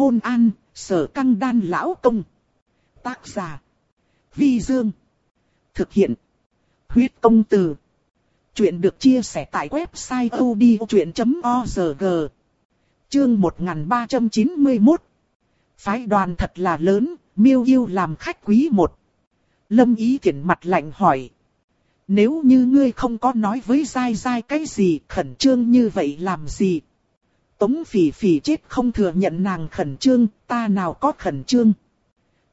Hôn an, sở căng đan lão công. Tác giả. Vi Dương. Thực hiện. Huyết công từ. Chuyện được chia sẻ tại website odchuyện.org. Chương 1391. Phái đoàn thật là lớn, miêu yêu làm khách quý một. Lâm ý thiện mặt lạnh hỏi. Nếu như ngươi không có nói với dai dai cái gì khẩn trương như vậy làm gì? Tống phỉ phỉ chết không thừa nhận nàng khẩn trương, ta nào có khẩn trương.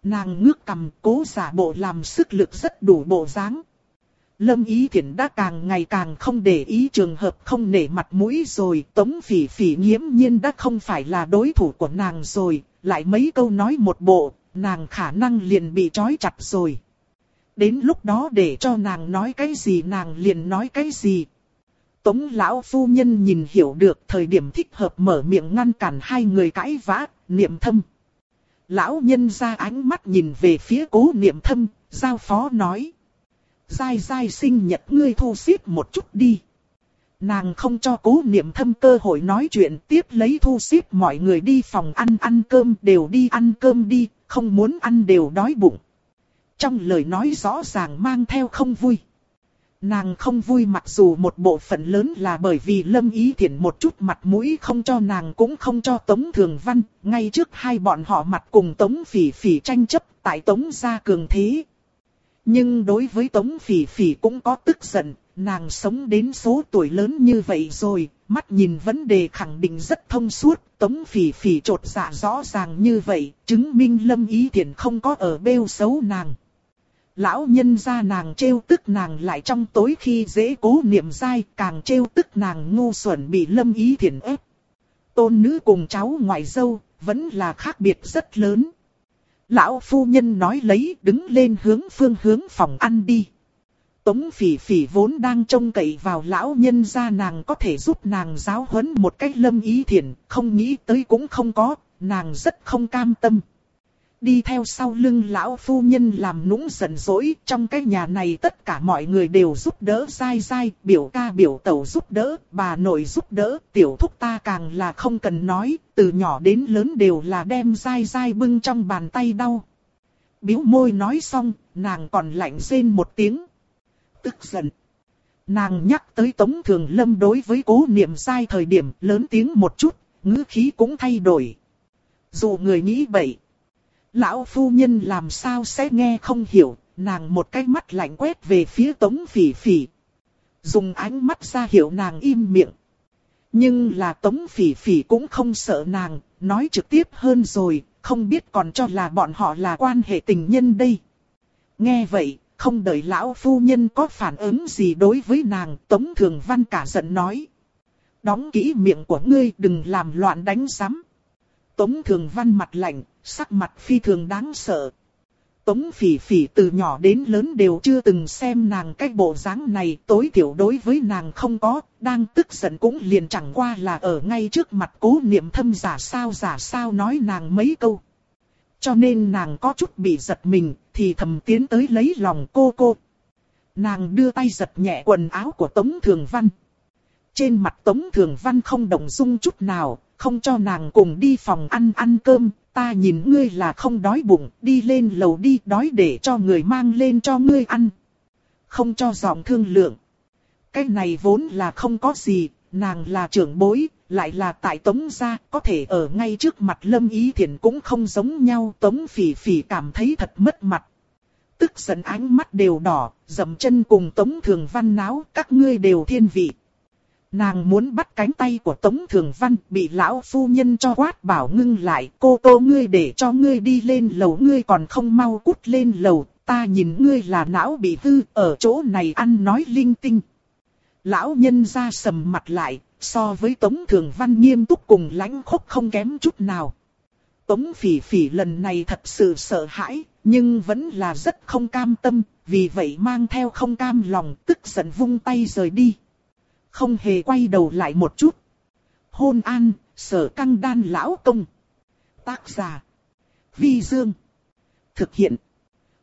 Nàng ngước cầm cố giả bộ làm sức lực rất đủ bộ dáng. Lâm Ý Thiển đã càng ngày càng không để ý trường hợp không nể mặt mũi rồi. Tống phỉ phỉ nghiễm nhiên đã không phải là đối thủ của nàng rồi. Lại mấy câu nói một bộ, nàng khả năng liền bị trói chặt rồi. Đến lúc đó để cho nàng nói cái gì nàng liền nói cái gì. Tống lão phu nhân nhìn hiểu được thời điểm thích hợp mở miệng ngăn cản hai người cãi vã, niệm thâm. Lão nhân ra ánh mắt nhìn về phía cố niệm thâm, giao phó nói. Giai giai sinh nhật ngươi thu xếp một chút đi. Nàng không cho cố niệm thâm cơ hội nói chuyện tiếp lấy thu xếp mọi người đi phòng ăn ăn cơm đều đi ăn cơm đi, không muốn ăn đều đói bụng. Trong lời nói rõ ràng mang theo không vui. Nàng không vui mặc dù một bộ phận lớn là bởi vì lâm ý thiển một chút mặt mũi không cho nàng cũng không cho Tống Thường Văn, ngay trước hai bọn họ mặt cùng Tống Phỉ Phỉ tranh chấp tại Tống gia cường thế. Nhưng đối với Tống Phỉ Phỉ cũng có tức giận, nàng sống đến số tuổi lớn như vậy rồi, mắt nhìn vấn đề khẳng định rất thông suốt, Tống Phỉ Phỉ trột dạ rõ ràng như vậy, chứng minh lâm ý thiển không có ở bêu xấu nàng lão nhân gia nàng trêu tức nàng lại trong tối khi dễ cố niệm dai, càng trêu tức nàng ngu xuẩn bị lâm ý thiện ép. Tôn nữ cùng cháu ngoại dâu, vẫn là khác biệt rất lớn. Lão phu nhân nói lấy đứng lên hướng phương hướng phòng ăn đi. Tống phỉ phỉ vốn đang trông cậy vào lão nhân gia nàng có thể giúp nàng giáo huấn một cách lâm ý thiện, không nghĩ tới cũng không có, nàng rất không cam tâm. Đi theo sau lưng lão phu nhân làm nũng giận dỗi, trong cái nhà này tất cả mọi người đều giúp đỡ dai dai, biểu ca biểu tẩu giúp đỡ, bà nội giúp đỡ, tiểu thúc ta càng là không cần nói, từ nhỏ đến lớn đều là đem dai dai bưng trong bàn tay đau. Biếu môi nói xong, nàng còn lạnh rên một tiếng. Tức giận. Nàng nhắc tới Tống Thường Lâm đối với cố niệm sai thời điểm lớn tiếng một chút, ngữ khí cũng thay đổi. Dù người nghĩ vậy Lão phu nhân làm sao sẽ nghe không hiểu, nàng một cái mắt lạnh quét về phía tống phỉ phỉ. Dùng ánh mắt ra hiệu nàng im miệng. Nhưng là tống phỉ phỉ cũng không sợ nàng, nói trực tiếp hơn rồi, không biết còn cho là bọn họ là quan hệ tình nhân đây. Nghe vậy, không đợi lão phu nhân có phản ứng gì đối với nàng, tống thường văn cả giận nói. Đóng kỹ miệng của ngươi đừng làm loạn đánh giám. Tống thường văn mặt lạnh, sắc mặt phi thường đáng sợ. Tống phỉ phỉ từ nhỏ đến lớn đều chưa từng xem nàng cái bộ dáng này tối thiểu đối với nàng không có, đang tức giận cũng liền chẳng qua là ở ngay trước mặt cố niệm thâm giả sao giả sao nói nàng mấy câu. Cho nên nàng có chút bị giật mình, thì thầm tiến tới lấy lòng cô cô. Nàng đưa tay giật nhẹ quần áo của Tống Thường Văn. Trên mặt Tống Thường Văn không động dung chút nào, không cho nàng cùng đi phòng ăn ăn cơm, ta nhìn ngươi là không đói bụng, đi lên lầu đi đói để cho người mang lên cho ngươi ăn. Không cho giọng thương lượng. Cái này vốn là không có gì, nàng là trưởng bối, lại là tại tống gia, có thể ở ngay trước mặt lâm ý thiện cũng không giống nhau. Tống phỉ phỉ cảm thấy thật mất mặt. Tức giận ánh mắt đều đỏ, dầm chân cùng tống thường văn náo, các ngươi đều thiên vị. Nàng muốn bắt cánh tay của Tống Thường Văn bị lão phu nhân cho quát bảo ngưng lại. Cô tô ngươi để cho ngươi đi lên lầu ngươi còn không mau cút lên lầu. Ta nhìn ngươi là não bị hư ở chỗ này ăn nói linh tinh. Lão nhân ra sầm mặt lại so với Tống Thường Văn nghiêm túc cùng lãnh khốc không kém chút nào. Tống phỉ phỉ lần này thật sự sợ hãi, nhưng vẫn là rất không cam tâm, vì vậy mang theo không cam lòng tức giận vung tay rời đi không hề quay đầu lại một chút. Hôn an, sở căng đan lão công. Tác giả. Vi Dương. Thực hiện.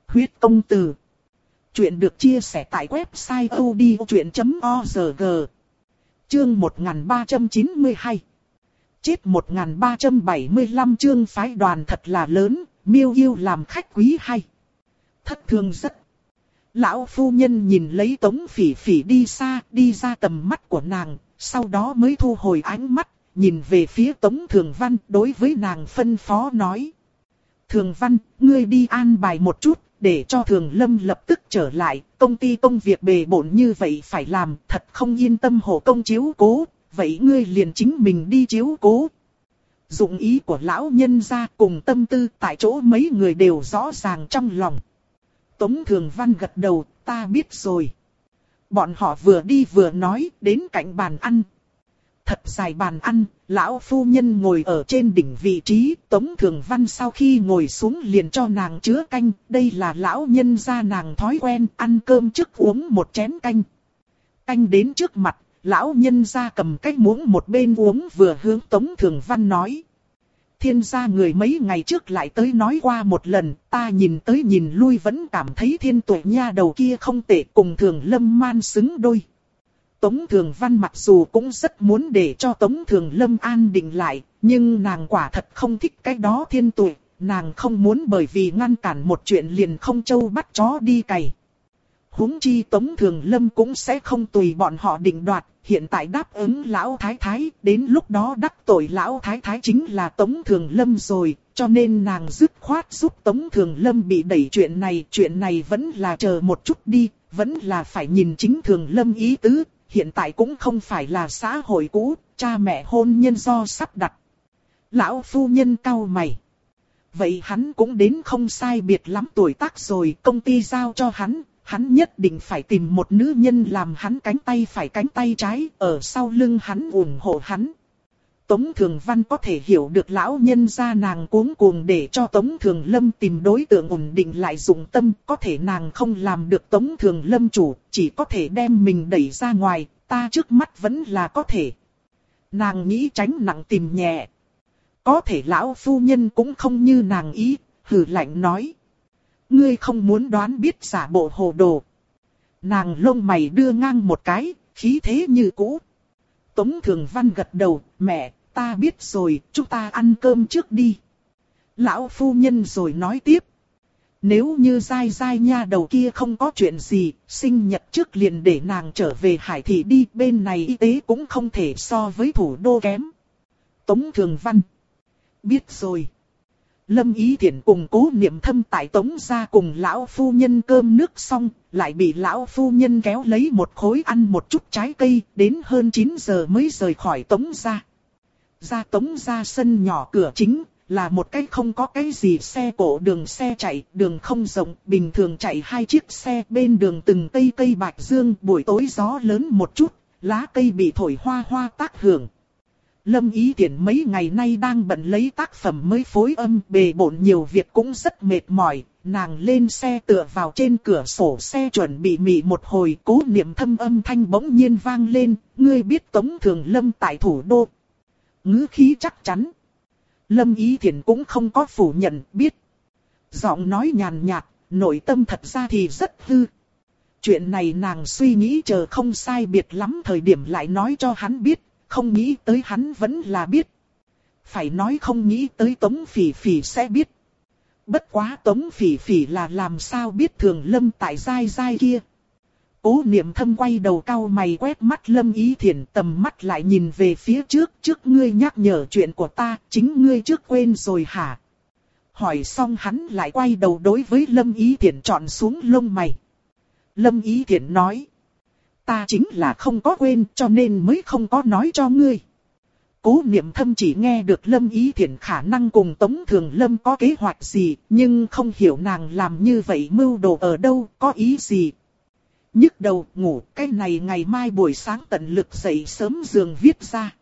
Huyết công từ. Chuyện được chia sẻ tại website odchuyện.org. Chương 1392. Chết 1375 chương phái đoàn thật là lớn, miêu yêu làm khách quý hay. Thất thương rất. Lão phu nhân nhìn lấy tống phỉ phỉ đi xa, đi ra tầm mắt của nàng, sau đó mới thu hồi ánh mắt, nhìn về phía tống thường văn đối với nàng phân phó nói. Thường văn, ngươi đi an bài một chút, để cho thường lâm lập tức trở lại, công ty công việc bề bộn như vậy phải làm, thật không yên tâm hộ công chiếu cố, vậy ngươi liền chính mình đi chiếu cố. Dụng ý của lão nhân ra cùng tâm tư tại chỗ mấy người đều rõ ràng trong lòng. Tống Thường Văn gật đầu, ta biết rồi. Bọn họ vừa đi vừa nói đến cạnh bàn ăn. Thật dài bàn ăn, lão phu nhân ngồi ở trên đỉnh vị trí, Tống Thường Văn sau khi ngồi xuống liền cho nàng chứa canh, đây là lão nhân gia nàng thói quen, ăn cơm trước uống một chén canh. Canh đến trước mặt, lão nhân gia cầm cái muỗng một bên uống vừa hướng Tống Thường Văn nói. Thiên gia người mấy ngày trước lại tới nói qua một lần, ta nhìn tới nhìn lui vẫn cảm thấy thiên tuệ nha đầu kia không tệ cùng thường lâm man xứng đôi. Tống Thường Văn mặc dù cũng rất muốn để cho Tống Thường Lâm an định lại, nhưng nàng quả thật không thích cái đó thiên tuệ, nàng không muốn bởi vì ngăn cản một chuyện liền không châu bắt chó đi cày huống chi Tống Thường Lâm cũng sẽ không tùy bọn họ định đoạt, hiện tại đáp ứng Lão Thái Thái, đến lúc đó đắc tội Lão Thái Thái chính là Tống Thường Lâm rồi, cho nên nàng dứt khoát giúp Tống Thường Lâm bị đẩy chuyện này, chuyện này vẫn là chờ một chút đi, vẫn là phải nhìn chính Thường Lâm ý tứ, hiện tại cũng không phải là xã hội cũ, cha mẹ hôn nhân do sắp đặt. Lão phu nhân cao mày. Vậy hắn cũng đến không sai biệt lắm tuổi tác rồi, công ty giao cho hắn, hắn nhất định phải tìm một nữ nhân làm hắn cánh tay phải cánh tay trái, ở sau lưng hắn ủng hộ hắn. Tống Thường Văn có thể hiểu được lão nhân gia nàng cuống cuồng để cho Tống Thường Lâm tìm đối tượng ổn định lại dụng tâm, có thể nàng không làm được Tống Thường Lâm chủ, chỉ có thể đem mình đẩy ra ngoài, ta trước mắt vẫn là có thể. Nàng nghĩ tránh nặng tìm nhẹ. Có thể lão phu nhân cũng không như nàng ý, hử lạnh nói ngươi không muốn đoán biết giả bộ hồ đồ. Nàng lông mày đưa ngang một cái, khí thế như cũ. Tống Thường Văn gật đầu, mẹ, ta biết rồi, chúng ta ăn cơm trước đi. Lão phu nhân rồi nói tiếp. Nếu như dai dai nha đầu kia không có chuyện gì, sinh nhật trước liền để nàng trở về hải thị đi, bên này y tế cũng không thể so với thủ đô kém. Tống Thường Văn. Biết rồi. Lâm Ý Thiển cùng cố niệm thâm tại tống ra cùng lão phu nhân cơm nước xong, lại bị lão phu nhân kéo lấy một khối ăn một chút trái cây, đến hơn 9 giờ mới rời khỏi tống ra. Ra tống ra sân nhỏ cửa chính, là một cái không có cái gì xe cổ đường xe chạy, đường không rộng, bình thường chạy hai chiếc xe bên đường từng cây cây bạch dương, buổi tối gió lớn một chút, lá cây bị thổi hoa hoa tác hưởng. Lâm Ý Tiễn mấy ngày nay đang bận lấy tác phẩm mới phối âm bề bộn nhiều việc cũng rất mệt mỏi. Nàng lên xe tựa vào trên cửa sổ xe chuẩn bị mị một hồi cố niệm thâm âm thanh bỗng nhiên vang lên. Ngươi biết Tống Thường Lâm tại thủ đô. ngữ khí chắc chắn. Lâm Ý Thiển cũng không có phủ nhận biết. Giọng nói nhàn nhạt, nội tâm thật ra thì rất hư. Chuyện này nàng suy nghĩ chờ không sai biệt lắm thời điểm lại nói cho hắn biết, không nghĩ tới hắn vẫn là biết. Phải nói không nghĩ tới Tống Phỉ Phỉ sẽ biết. Bất quá Tống Phỉ Phỉ là làm sao biết thường lâm tại dai dai kia. Cố niệm thâm quay đầu cao mày quét mắt lâm ý thiền tầm mắt lại nhìn về phía trước. Trước ngươi nhắc nhở chuyện của ta, chính ngươi trước quên rồi hả? Hỏi xong hắn lại quay đầu đối với lâm ý thiền chọn xuống lông mày. Lâm ý thiền nói. Ta chính là không có quên cho nên mới không có nói cho ngươi. Cố niệm thâm chỉ nghe được Lâm Ý Thiển khả năng cùng Tống Thường Lâm có kế hoạch gì, nhưng không hiểu nàng làm như vậy mưu đồ ở đâu, có ý gì. nhức đầu, ngủ, cái này ngày mai buổi sáng tận lực dậy sớm giường viết ra.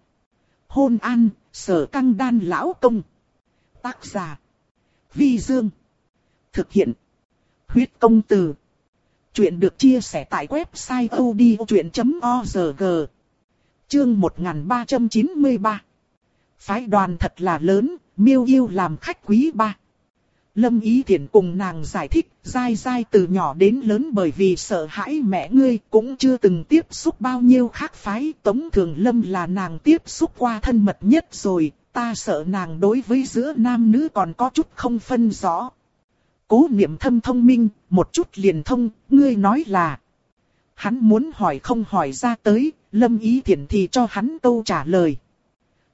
Hôn an, sở căng đan lão công. Tác giả. Vi Dương. Thực hiện. Huyết công từ. Chuyện được chia sẻ tại website odchuyện.org Chương 1393 Phái đoàn thật là lớn, miêu yêu làm khách quý ba. Lâm Ý Thiển cùng nàng giải thích, dai dai từ nhỏ đến lớn bởi vì sợ hãi mẹ ngươi cũng chưa từng tiếp xúc bao nhiêu khác phái. Tống Thường Lâm là nàng tiếp xúc qua thân mật nhất rồi, ta sợ nàng đối với giữa nam nữ còn có chút không phân rõ. Cố niệm thâm thông minh, một chút liền thông, ngươi nói là. Hắn muốn hỏi không hỏi ra tới, Lâm Ý Thiển thì cho hắn câu trả lời.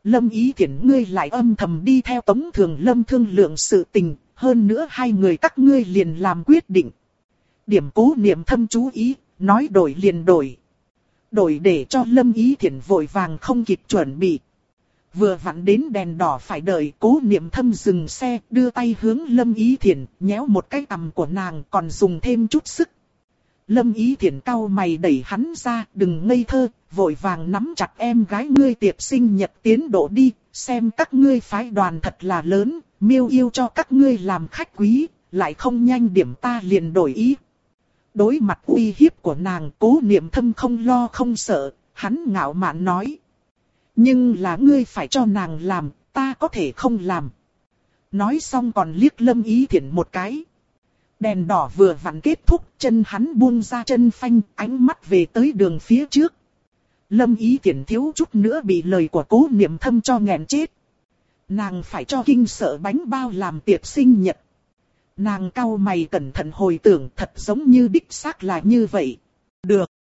Lâm Ý Thiển ngươi lại âm thầm đi theo Tống Thường Lâm thương lượng sự tình, hơn nữa hai người các ngươi liền làm quyết định. Điểm cố niệm thâm chú ý, nói đổi liền đổi. Đổi để cho Lâm Ý Thiển vội vàng không kịp chuẩn bị. Vừa vặn đến đèn đỏ phải đợi cố niệm thâm dừng xe, đưa tay hướng Lâm Ý Thiển, nhéo một cái tầm của nàng còn dùng thêm chút sức. Lâm Ý Thiển cau mày đẩy hắn ra, đừng ngây thơ, vội vàng nắm chặt em gái ngươi tiệp sinh nhật tiến độ đi, xem các ngươi phái đoàn thật là lớn, miêu yêu cho các ngươi làm khách quý, lại không nhanh điểm ta liền đổi ý. Đối mặt uy hiếp của nàng cố niệm thâm không lo không sợ, hắn ngạo mạn nói. Nhưng là ngươi phải cho nàng làm, ta có thể không làm. Nói xong còn liếc lâm ý thiện một cái. Đèn đỏ vừa vặn kết thúc, chân hắn buông ra chân phanh, ánh mắt về tới đường phía trước. Lâm ý thiện thiếu chút nữa bị lời của cố niệm thâm cho nghẹn chết. Nàng phải cho kinh sợ bánh bao làm tiệc sinh nhật. Nàng cau mày cẩn thận hồi tưởng thật giống như đích xác là như vậy. Được.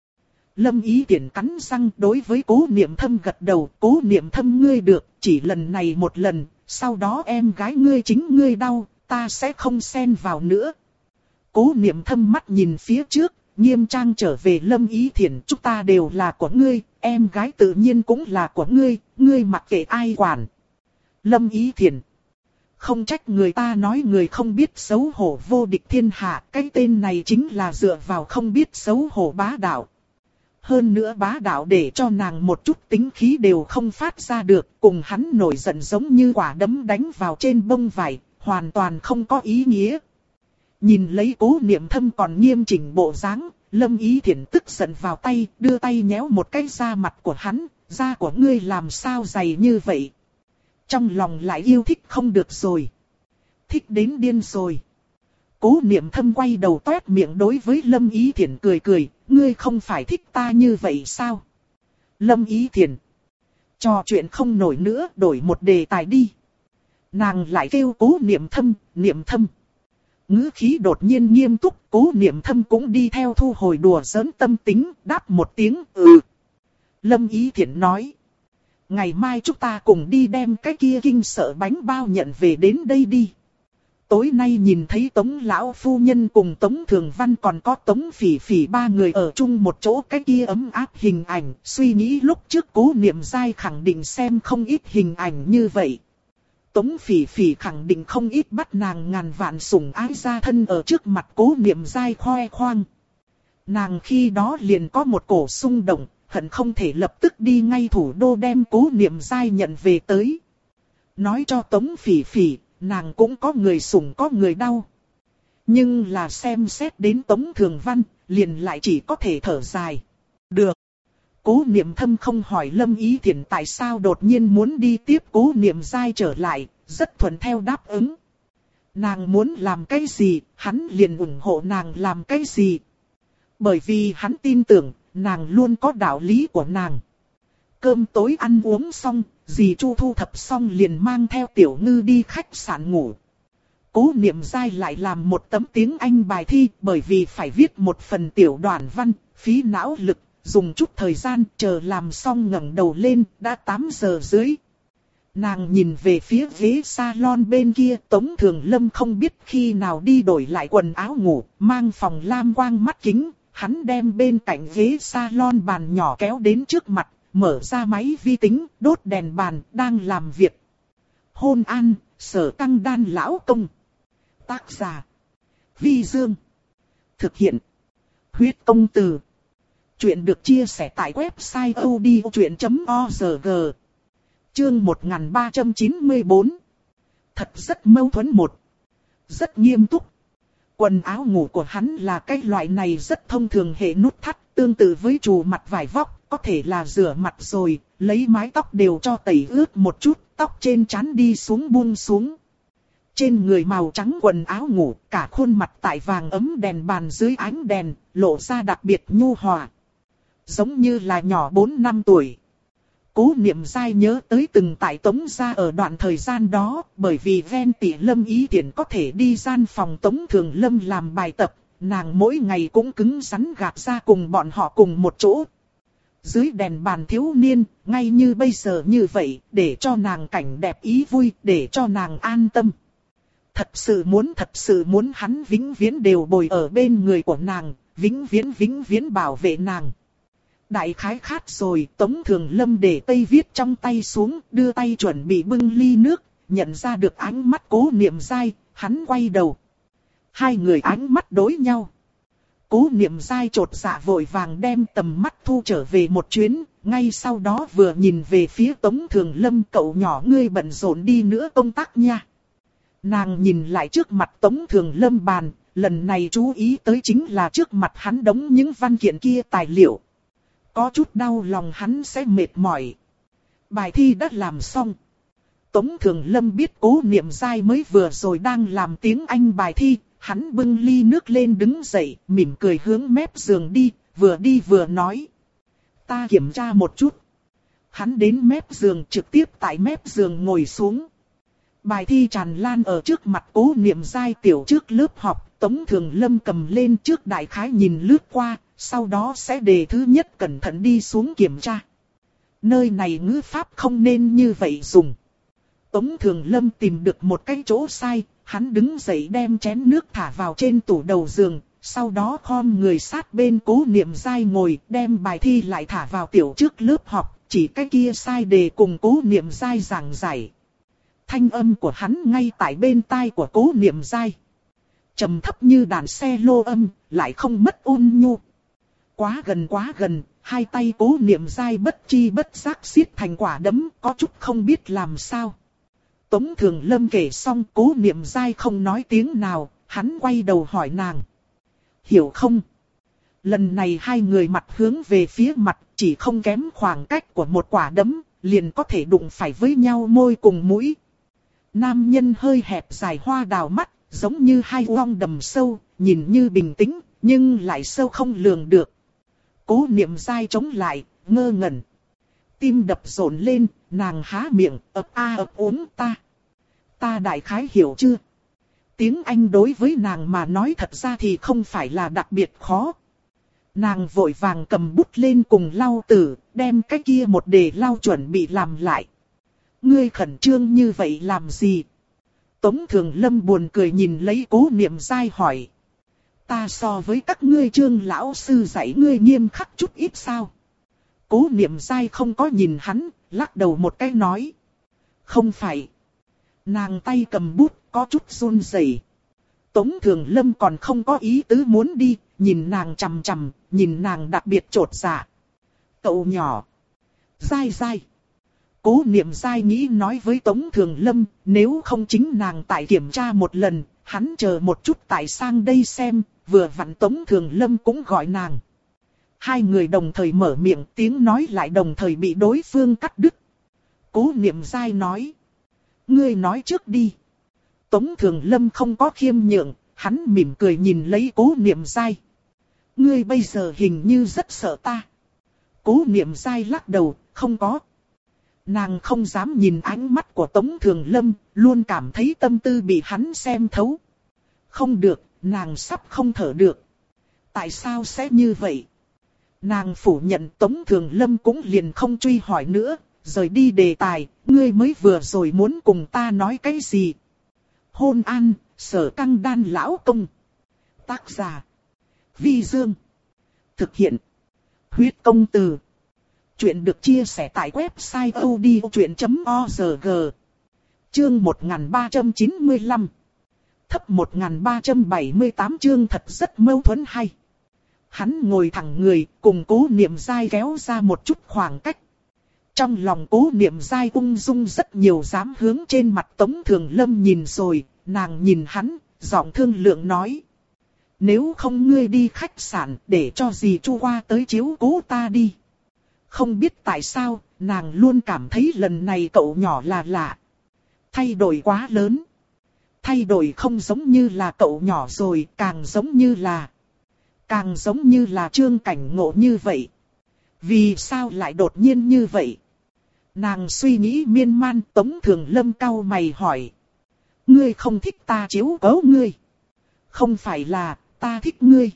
Lâm ý tiện cắn răng đối với cố niệm thâm gật đầu. Cố niệm thâm ngươi được, chỉ lần này một lần. Sau đó em gái ngươi chính ngươi đau, ta sẽ không xen vào nữa. Cố niệm thâm mắt nhìn phía trước, nghiêm trang trở về lâm ý thiền. Chúng ta đều là của ngươi, em gái tự nhiên cũng là của ngươi, ngươi mặc kệ ai quản. Lâm Ý Thiền. Không trách người ta nói người không biết xấu hổ vô địch thiên hạ, cái tên này chính là dựa vào không biết xấu hổ bá đạo. Hơn nữa bá đạo để cho nàng một chút tính khí đều không phát ra được, cùng hắn nổi giận giống như quả đấm đánh vào trên bông vải, hoàn toàn không có ý nghĩa. Nhìn lấy cố niệm thâm còn nghiêm chỉnh bộ dáng, lâm ý thiện tức giận vào tay, đưa tay nhéo một cái da mặt của hắn, da của ngươi làm sao dày như vậy. Trong lòng lại yêu thích không được rồi. Thích đến điên rồi. Cố niệm thâm quay đầu toét miệng đối với Lâm Ý Thiển cười cười, ngươi không phải thích ta như vậy sao? Lâm Ý thiền, Trò chuyện không nổi nữa, đổi một đề tài đi. Nàng lại kêu cố niệm thâm, niệm thâm. ngữ khí đột nhiên nghiêm túc, cố niệm thâm cũng đi theo thu hồi đùa giỡn tâm tính, đáp một tiếng ừ. Lâm Ý Thiển nói ngày mai chúng ta cùng đi đem cái kia kinh sợ bánh bao nhận về đến đây đi. Tối nay nhìn thấy Tống Lão Phu Nhân cùng Tống Thường Văn còn có Tống Phỉ Phỉ ba người ở chung một chỗ cái kia ấm áp hình ảnh, suy nghĩ lúc trước cố niệm dai khẳng định xem không ít hình ảnh như vậy. Tống Phỉ Phỉ khẳng định không ít bắt nàng ngàn vạn sủng ái ra thân ở trước mặt cố niệm dai khoe khoang. Nàng khi đó liền có một cổ xung động, hận không thể lập tức đi ngay thủ đô đem cố niệm giai nhận về tới. Nói cho Tống Phỉ Phỉ, nàng cũng có người sủng có người đau. Nhưng là xem xét đến Tống Thường Văn, liền lại chỉ có thể thở dài. Được. Cố niệm thâm không hỏi Lâm Ý Thiển tại sao đột nhiên muốn đi tiếp cố niệm dai trở lại, rất thuận theo đáp ứng. Nàng muốn làm cái gì, hắn liền ủng hộ nàng làm cái gì. Bởi vì hắn tin tưởng, nàng luôn có đạo lý của nàng. Cơm tối ăn uống xong, dì Chu thu thập xong liền mang theo tiểu ngư đi khách sạn ngủ. Cố niệm dai lại làm một tấm tiếng Anh bài thi bởi vì phải viết một phần tiểu đoàn văn, phí não lực, dùng chút thời gian chờ làm xong ngẩng đầu lên, đã 8 giờ dưới. Nàng nhìn về phía ghế salon bên kia, Tống Thường Lâm không biết khi nào đi đổi lại quần áo ngủ, mang phòng lam quang mắt kính, Hắn đem bên cạnh ghế salon bàn nhỏ kéo đến trước mặt, mở ra máy vi tính, đốt đèn bàn, đang làm việc. Hôn an, sở căng đan lão công. Tác giả. Vi Dương. Thực hiện. Huyết công từ. Chuyện được chia sẻ tại website odchuyện.org. Chương 1394. Thật rất mâu thuẫn một. Rất nghiêm túc. Quần áo ngủ của hắn là cái loại này rất thông thường hệ nút thắt, tương tự với chù mặt vải vóc, có thể là rửa mặt rồi, lấy mái tóc đều cho tẩy ướt một chút, tóc trên trán đi xuống buông xuống. trên người màu trắng quần áo ngủ, cả khuôn mặt tại vàng ấm đèn bàn dưới ánh đèn, lộ ra đặc biệt nhu hòa. Giống như là nhỏ 4 năm tuổi. Cố niệm dai nhớ tới từng tại tống ra ở đoạn thời gian đó, bởi vì ven tỷ lâm ý tiện có thể đi gian phòng tống thường lâm làm bài tập, nàng mỗi ngày cũng cứng rắn gạt ra cùng bọn họ cùng một chỗ. Dưới đèn bàn thiếu niên, ngay như bây giờ như vậy, để cho nàng cảnh đẹp ý vui, để cho nàng an tâm. Thật sự muốn thật sự muốn hắn vĩnh viễn đều bồi ở bên người của nàng, vĩnh viễn vĩnh viễn bảo vệ nàng. Đại khái khát rồi, Tống Thường Lâm để tay viết trong tay xuống, đưa tay chuẩn bị bưng ly nước, nhận ra được ánh mắt cố niệm dai, hắn quay đầu. Hai người ánh mắt đối nhau. Cố niệm dai trột dạ vội vàng đem tầm mắt thu trở về một chuyến, ngay sau đó vừa nhìn về phía Tống Thường Lâm cậu nhỏ ngươi bận rộn đi nữa công tác nha. Nàng nhìn lại trước mặt Tống Thường Lâm bàn, lần này chú ý tới chính là trước mặt hắn đống những văn kiện kia tài liệu. Có chút đau lòng hắn sẽ mệt mỏi. Bài thi đã làm xong. Tống Thường Lâm biết cố niệm dai mới vừa rồi đang làm tiếng Anh bài thi, hắn bưng ly nước lên đứng dậy, mỉm cười hướng mép giường đi, vừa đi vừa nói. Ta kiểm tra một chút. Hắn đến mép giường trực tiếp tại mép giường ngồi xuống. Bài thi tràn lan ở trước mặt cố niệm giai tiểu trước lớp học, Tống Thường Lâm cầm lên trước đại khái nhìn lướt qua, sau đó sẽ đề thứ nhất cẩn thận đi xuống kiểm tra. Nơi này ngữ pháp không nên như vậy dùng. Tống Thường Lâm tìm được một cái chỗ sai, hắn đứng dậy đem chén nước thả vào trên tủ đầu giường, sau đó khom người sát bên cố niệm dai ngồi đem bài thi lại thả vào tiểu trước lớp học, chỉ cái kia sai đề cùng cố niệm dai giảng giải. Thanh âm của hắn ngay tại bên tai của cố niệm dai. trầm thấp như đàn xe lô âm, lại không mất ôn nhu. Quá gần quá gần, hai tay cố niệm dai bất chi bất giác xiết thành quả đấm, có chút không biết làm sao. Tống Thường Lâm kể xong cố niệm dai không nói tiếng nào, hắn quay đầu hỏi nàng. Hiểu không? Lần này hai người mặt hướng về phía mặt, chỉ không kém khoảng cách của một quả đấm, liền có thể đụng phải với nhau môi cùng mũi. Nam nhân hơi hẹp dài hoa đào mắt, giống như hai uong đầm sâu, nhìn như bình tĩnh, nhưng lại sâu không lường được. Cố niệm dai chống lại, ngơ ngẩn. Tim đập rộn lên, nàng há miệng, ấp a ấp uống ta. Ta đại khái hiểu chưa? Tiếng Anh đối với nàng mà nói thật ra thì không phải là đặc biệt khó. Nàng vội vàng cầm bút lên cùng lau tử, đem cái kia một đề lau chuẩn bị làm lại. Ngươi khẩn trương như vậy làm gì? Tống Thường Lâm buồn cười nhìn lấy cố niệm dai hỏi. Ta so với các ngươi trương lão sư dạy ngươi nghiêm khắc chút ít sao? Cố niệm dai không có nhìn hắn, lắc đầu một cái nói. Không phải. Nàng tay cầm bút, có chút run rẩy. Tống Thường Lâm còn không có ý tứ muốn đi, nhìn nàng chằm chằm, nhìn nàng đặc biệt trột dạ. Cậu nhỏ. Dai dai. Cố niệm dai nghĩ nói với Tống Thường Lâm, nếu không chính nàng tại kiểm tra một lần, hắn chờ một chút tại sang đây xem, vừa vặn Tống Thường Lâm cũng gọi nàng. Hai người đồng thời mở miệng tiếng nói lại đồng thời bị đối phương cắt đứt. Cố niệm dai nói. Ngươi nói trước đi. Tống Thường Lâm không có khiêm nhượng, hắn mỉm cười nhìn lấy cố niệm dai. Ngươi bây giờ hình như rất sợ ta. Cố niệm dai lắc đầu, không có. Nàng không dám nhìn ánh mắt của Tống Thường Lâm, luôn cảm thấy tâm tư bị hắn xem thấu. Không được, nàng sắp không thở được. Tại sao sẽ như vậy? Nàng phủ nhận Tống Thường Lâm cũng liền không truy hỏi nữa, rời đi đề tài, ngươi mới vừa rồi muốn cùng ta nói cái gì? Hôn an, sở căng đan lão công. Tác giả. Vi Dương. Thực hiện. Huyết công từ. Chuyện được chia sẻ tại website odchuyện.org. Chương 1395. Thấp 1378 chương thật rất mâu thuẫn hay. Hắn ngồi thẳng người, cùng cố niệm dai kéo ra một chút khoảng cách. Trong lòng cố niệm dai ung dung rất nhiều dám hướng trên mặt Tống Thường Lâm nhìn rồi, nàng nhìn hắn, giọng thương lượng nói. Nếu không ngươi đi khách sạn để cho dì chu qua tới chiếu cố ta đi. Không biết tại sao, nàng luôn cảm thấy lần này cậu nhỏ là lạ. Thay đổi quá lớn thay đổi không giống như là cậu nhỏ rồi, càng giống như là... Càng giống như là trương cảnh ngộ như vậy. Vì sao lại đột nhiên như vậy? Nàng suy nghĩ miên man tống thường lâm cao mày hỏi. Ngươi không thích ta chiếu cố ngươi. Không phải là ta thích ngươi.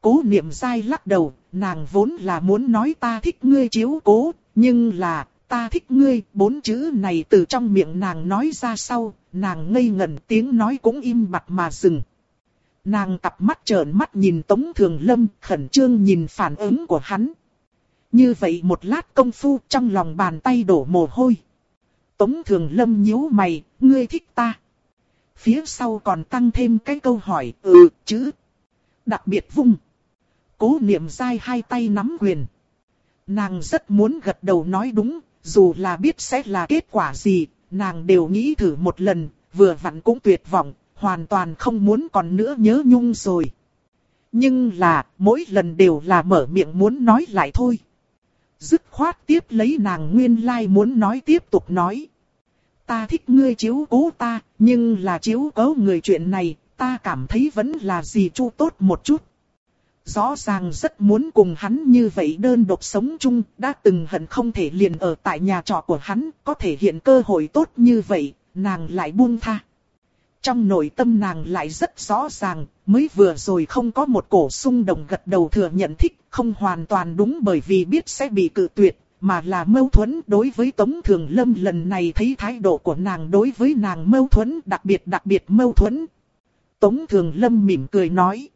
Cố niệm dai lắc đầu, nàng vốn là muốn nói ta thích ngươi chiếu cố, nhưng là ta thích ngươi, bốn chữ này từ trong miệng nàng nói ra sau, nàng ngây ngẩn tiếng nói cũng im bặt mà dừng. Nàng cặp mắt trợn mắt nhìn Tống Thường Lâm, khẩn trương nhìn phản ứng của hắn. Như vậy một lát công phu trong lòng bàn tay đổ mồ hôi. Tống Thường Lâm nhíu mày, ngươi thích ta. Phía sau còn tăng thêm cái câu hỏi, ừ, chứ? Đặc biệt vung. Cố niệm dai hai tay nắm quyền. Nàng rất muốn gật đầu nói đúng, dù là biết sẽ là kết quả gì, nàng đều nghĩ thử một lần, vừa vặn cũng tuyệt vọng, hoàn toàn không muốn còn nữa nhớ nhung rồi. Nhưng là, mỗi lần đều là mở miệng muốn nói lại thôi. Dứt khoát tiếp lấy nàng nguyên lai like muốn nói tiếp tục nói. Ta thích ngươi chiếu cố ta, nhưng là chiếu cố người chuyện này, ta cảm thấy vẫn là gì chu tốt một chút. Rõ ràng rất muốn cùng hắn như vậy đơn độc sống chung, đã từng hận không thể liền ở tại nhà trọ của hắn, có thể hiện cơ hội tốt như vậy, nàng lại buông tha. Trong nội tâm nàng lại rất rõ ràng, mới vừa rồi không có một cổ xung động gật đầu thừa nhận thích, không hoàn toàn đúng bởi vì biết sẽ bị cự tuyệt, mà là mâu thuẫn đối với Tống Thường Lâm lần này thấy thái độ của nàng đối với nàng mâu thuẫn đặc biệt đặc biệt mâu thuẫn. Tống Thường Lâm mỉm cười nói.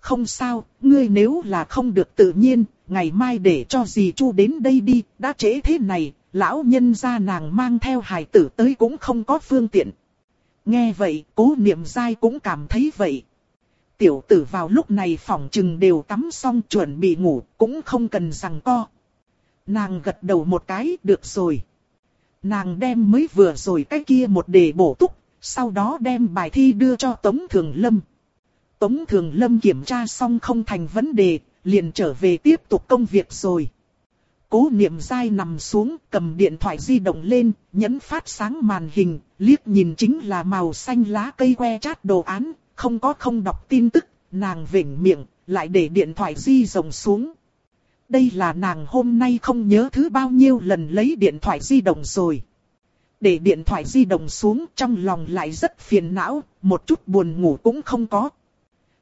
Không sao, ngươi nếu là không được tự nhiên, ngày mai để cho dì Chu đến đây đi, đã trễ thế này, lão nhân gia nàng mang theo hài tử tới cũng không có phương tiện. Nghe vậy, cố niệm dai cũng cảm thấy vậy. Tiểu tử vào lúc này phòng trừng đều tắm xong chuẩn bị ngủ, cũng không cần rằng co. Nàng gật đầu một cái, được rồi. Nàng đem mới vừa rồi cái kia một đề bổ túc, sau đó đem bài thi đưa cho Tống Thường Lâm. Tống Thường Lâm kiểm tra xong không thành vấn đề, liền trở về tiếp tục công việc rồi. Cố niệm dai nằm xuống, cầm điện thoại di động lên, nhấn phát sáng màn hình, liếc nhìn chính là màu xanh lá cây que chát đồ án, không có không đọc tin tức, nàng vểnh miệng, lại để điện thoại di rồng xuống. Đây là nàng hôm nay không nhớ thứ bao nhiêu lần lấy điện thoại di động rồi. Để điện thoại di động xuống trong lòng lại rất phiền não, một chút buồn ngủ cũng không có.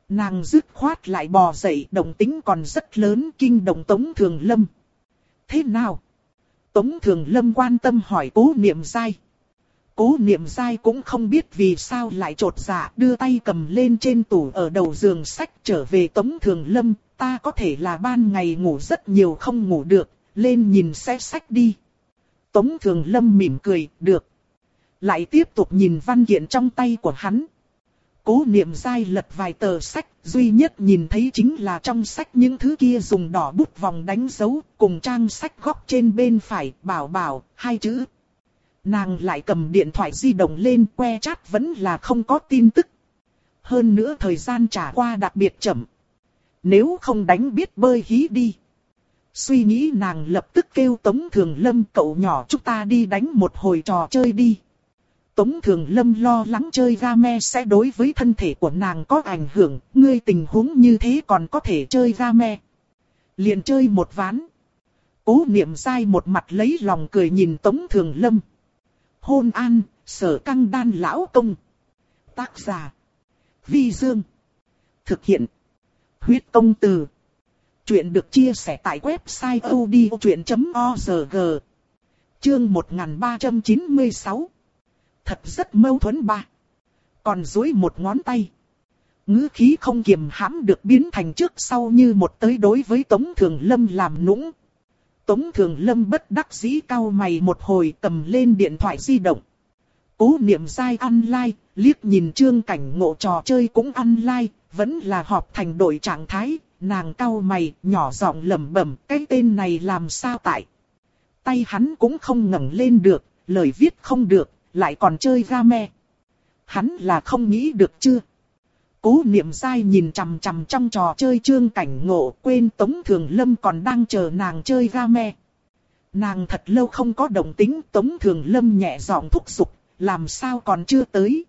Nàng dứt khoát lại bò dậy, đồng tính còn rất lớn kinh động Tống Thường Lâm. Thế nào? Tống Thường Lâm quan tâm hỏi cố niệm dai. Cố niệm dai cũng không biết vì sao lại trột dạ đưa tay cầm lên trên tủ ở đầu giường sách trở về Tống Thường Lâm. Ta có thể là ban ngày ngủ rất nhiều không ngủ được, lên nhìn xe sách đi. Tống Thường Lâm mỉm cười, được. Lại tiếp tục nhìn văn kiện trong tay của hắn. Cố niệm dai lật vài tờ sách, duy nhất nhìn thấy chính là trong sách những thứ kia dùng đỏ bút vòng đánh dấu, cùng trang sách góc trên bên phải, bảo bảo, hai chữ. Nàng lại cầm điện thoại di động lên que chat vẫn là không có tin tức. Hơn nữa thời gian trả qua đặc biệt chậm. Nếu không đánh biết bơi hí đi. Suy nghĩ nàng lập tức kêu Tống Thường Lâm cậu nhỏ chúng ta đi đánh một hồi trò chơi đi. Tống Thường Lâm lo lắng chơi game sẽ đối với thân thể của nàng có ảnh hưởng, ngươi tình huống như thế còn có thể chơi game. Liền chơi một ván. Cố niệm sai một mặt lấy lòng cười nhìn Tống Thường Lâm. Hôn an, sở căng đan lão công. Tác giả. Vi Dương. Thực hiện. Huyết công từ. Chuyện được chia sẻ tại website odchuyện.org. Chương 1396 thật rất mâu thuẫn ba. Còn dối một ngón tay. ngữ khí không kiềm hãm được biến thành trước sau như một tới đối với Tống Thường Lâm làm nũng. Tống Thường Lâm bất đắc dĩ cao mày một hồi cầm lên điện thoại di động. Cố niệm dai ăn liếc nhìn trương cảnh ngộ trò chơi cũng ăn vẫn là họp thành đội trạng thái, nàng cao mày, nhỏ giọng lẩm bẩm, cái tên này làm sao tại. Tay hắn cũng không ngẩng lên được, lời viết không được, lại còn chơi game. Hắn là không nghĩ được chưa? Cố niệm sai nhìn chằm chằm trong trò chơi trương cảnh ngộ quên Tống Thường Lâm còn đang chờ nàng chơi game. Nàng thật lâu không có động tính Tống Thường Lâm nhẹ giọng thúc giục, làm sao còn chưa tới.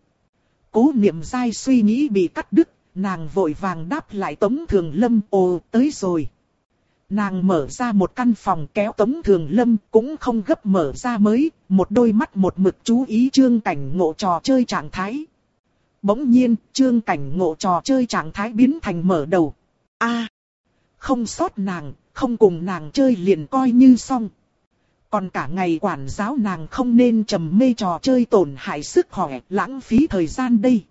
Cố niệm sai suy nghĩ bị cắt đứt, nàng vội vàng đáp lại Tống Thường Lâm ồ tới rồi. Nàng mở ra một căn phòng kéo Tống Thường Lâm cũng không gấp mở ra mới, một đôi mắt một mực chú ý trương cảnh ngộ trò chơi trạng thái. Bỗng nhiên, trương cảnh ngộ trò chơi trạng thái biến thành mở đầu. a không sót nàng, không cùng nàng chơi liền coi như xong. Còn cả ngày quản giáo nàng không nên trầm mê trò chơi tổn hại sức khỏe, lãng phí thời gian đây.